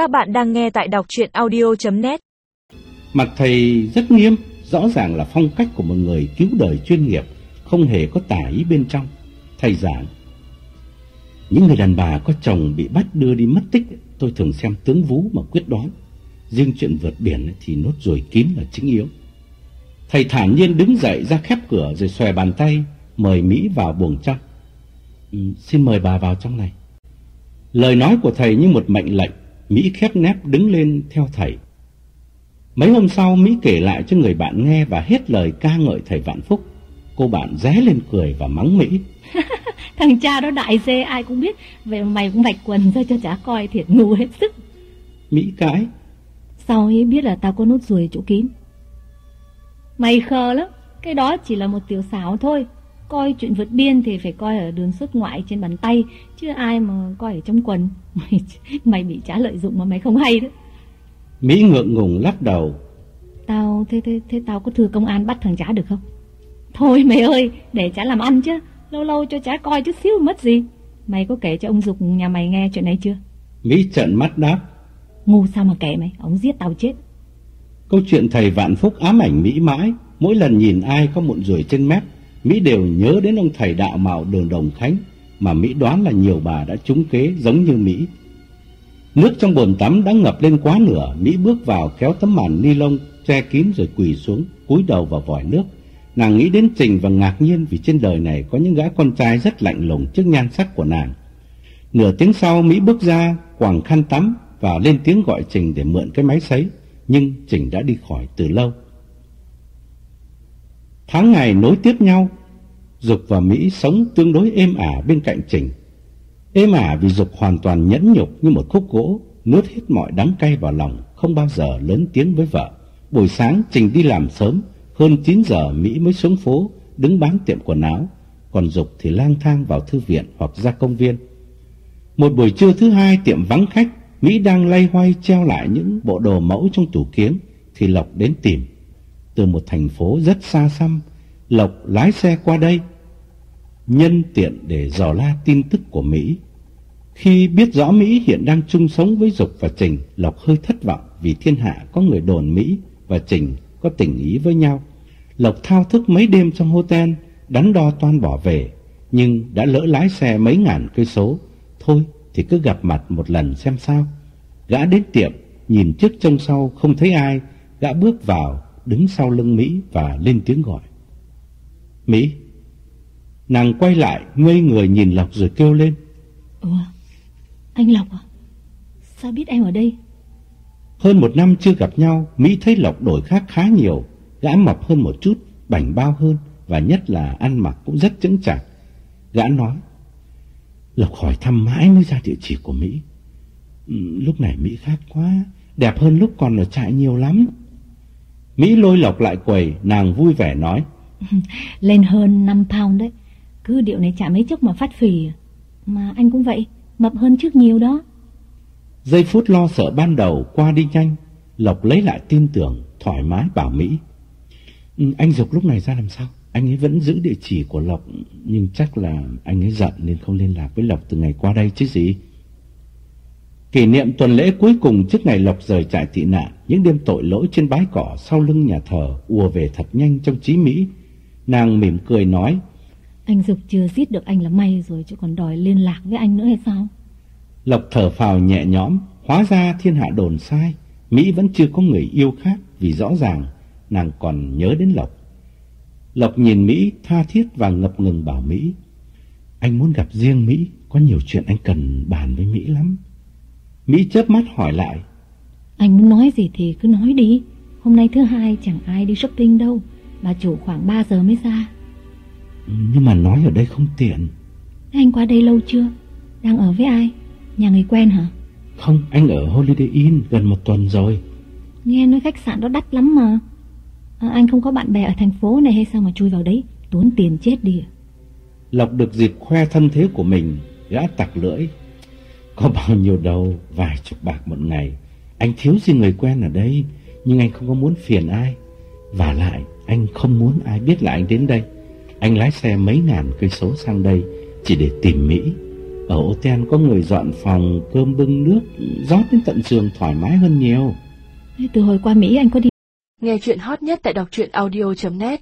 Các bạn đang nghe tại đọc chuyện audio.net Mặt thầy rất nghiêm, rõ ràng là phong cách của một người cứu đời chuyên nghiệp, không hề có tà ý bên trong. Thầy giảng, những người đàn bà có chồng bị bắt đưa đi mất tích, tôi thường xem tướng vú mà quyết đoán. Riêng chuyện vượt biển thì nốt ruồi kín là chính yếu. Thầy thản nhiên đứng dậy ra khép cửa rồi xòe bàn tay, mời Mỹ vào buồng trong. Ừ, xin mời bà vào trong này. Lời nói của thầy như một mệnh lệnh, Mỹ khép nép đứng lên theo thầy. Mấy hôm sau, Mỹ kể lại cho người bạn nghe và hết lời ca ngợi thầy Vạn Phúc. Cô bạn ré lên cười và mắng Mỹ. Thằng cha đó đại dê ai cũng biết mà mày cũng vạch quần ra cho chả coi thiệt ngu hết sức Mỹ cãi. Sao ấy biết là tao có nốt ruồi chỗ kín Mày khờ lắm Cái đó chỉ là một tiểu xảo thôi Coi chuyện vượt biên thì phải coi ở đường xuất ngoại trên bàn tay Chứ ai mà coi ở trong quần. Mày, mày bị trả lợi dụng mà mày không hay đó Mỹ ngượng ngùng lắc đầu. Tao, thế, thế, thế tao có thư công an bắt thằng chả được không? Thôi mày ơi, để chả làm ăn chứ. Lâu lâu cho chả coi chút xíu mất gì. Mày có kể cho ông Dục nhà mày nghe chuyện này chưa? Mỹ trợn mắt đáp. Ngu sao mà kể mày, ông giết tao chết. Câu chuyện thầy Vạn Phúc ám ảnh Mỹ mãi, mỗi lần nhìn ai có mụn ruồi trên mép, Mỹ đều nhớ đến ông thầy đạo mạo đường Đồng Khánh, mà Mỹ đoán là nhiều bà đã trúng kế giống như Mỹ. Nước trong bồn tắm đã ngập lên quá nửa, Mỹ bước vào kéo tấm màn ni lông che kín rồi quỳ xuống, cúi đầu vào vòi nước. Nàng nghĩ đến Trình và ngạc nhiên vì trên đời này có những gã con trai rất lạnh lùng trước nhan sắc của nàng. Nửa tiếng sau Mỹ bước ra, quàng khăn tắm và lên tiếng gọi Trình để mượn cái máy sấy, nhưng Trình đã đi khỏi từ lâu. Tháng ngày nối tiếp nhau, Dục và Mỹ sống tương đối êm ả bên cạnh Trình. Êm ả vì Dục hoàn toàn nhẫn nhục như một khúc gỗ, nuốt hết mọi đắng cay vào lòng, không bao giờ lớn tiếng với vợ. Buổi sáng Trình đi làm sớm, hơn 9 giờ Mỹ mới xuống phố, đứng bán tiệm quần áo, còn Dục thì lang thang vào thư viện hoặc ra công viên. Một buổi trưa thứ hai tiệm vắng khách, Mỹ đang lay hoay treo lại những bộ đồ mẫu trong tủ kiếng, thì Lộc đến tìm. Từ một thành phố rất xa xăm, Lộc lái xe qua đây, nhân tiện để dò la tin tức của Mỹ. Khi biết rõ Mỹ hiện đang chung sống với Dục và Trình, Lộc hơi thất vọng vì thiên hạ có người đồn Mỹ và Trình có tình ý với nhau. Lộc thao thức mấy đêm trong hotel, đắn đo toan bỏ về, nhưng đã lỡ lái xe mấy ngàn cây số. Thôi thì cứ gặp mặt một lần xem sao. Gã đến tiệm, nhìn trước trông sau không thấy ai, gã bước vào, đứng sau lưng Mỹ và lên tiếng gọi. Mỹ! Nàng quay lại, ngây người nhìn Lộc rồi kêu lên. Ủa, anh Lộc à Sao biết em ở đây Hơn một năm chưa gặp nhau, Mỹ thấy Lộc đổi khác khá nhiều. Gã mập hơn một chút, bảnh bao hơn, và nhất là ăn mặc cũng rất chững chạc. Gã nói, Lộc hỏi thăm mãi mới ra địa chỉ của Mỹ. "Ừ, lúc này Mỹ khác quá, đẹp hơn lúc còn ở trại nhiều lắm. Mỹ lôi Lộc lại quầy, nàng vui vẻ nói, Lên hơn 5 pound đấy Cứ điệu này chả mấy chốc mà phát phì. Mà anh cũng vậy Mập hơn trước nhiều đó Giây phút lo sợ ban đầu qua đi nhanh, Lộc lấy lại tin tưởng, thoải mái bảo Mỹ. "Ừ, anh Dục lúc này ra làm sao? Anh ấy vẫn giữ địa chỉ của Lộc, nhưng chắc là anh ấy giận nên không liên lạc với Lộc từ ngày qua đây chứ gì. Kỷ niệm tuần lễ cuối cùng trước ngày Lộc rời trại tị nạn, những đêm tội lỗi trên bãi cỏ sau lưng nhà thờ ùa về thật nhanh trong trí Mỹ. Nàng mỉm cười nói, Anh Dục chưa giết được anh là may rồi Chứ còn đòi liên lạc với anh nữa hay sao Lộc thở phào nhẹ nhõm, hóa ra thiên hạ đồn sai, Mỹ vẫn chưa có người yêu khác vì rõ ràng nàng còn nhớ đến Lộc. Lộc nhìn Mỹ tha thiết và ngập ngừng bảo Mỹ, anh muốn gặp riêng Mỹ, có nhiều chuyện anh cần bàn với Mỹ lắm. Mỹ chớp mắt hỏi lại, Anh muốn nói gì thì cứ nói đi. Hôm nay thứ hai chẳng ai đi shopping đâu. Bà chủ khoảng 3 giờ mới ra. "Ừ, nhưng mà nói ở đây không tiện. Anh qua đây lâu chưa? Đang ở với ai? Nhà người quen hả? Không, anh ở Holiday Inn gần một tuần rồi. Nghe nói khách sạn đó đắt lắm mà. À, Anh không có bạn bè ở thành phố này hay sao mà chui vào đấy? Tốn tiền chết đi à? Lộc được dịp khoe thân thế của mình, gã tặc lưỡi. Có bao nhiêu đâu, vài chục bạc một ngày. Anh thiếu gì người quen ở đây, nhưng anh không có muốn phiền ai. Và lại, anh không muốn ai biết là anh đến đây. Anh lái xe mấy ngàn cây số sang đây chỉ để tìm Mỹ. Ở hotel có người dọn phòng, cơm bưng nước, rót đến tận giường thoải mái hơn nhiều. Từ hồi qua Mỹ anh có đi Nghe chuyện hot nhất tại đọc truyện audio.net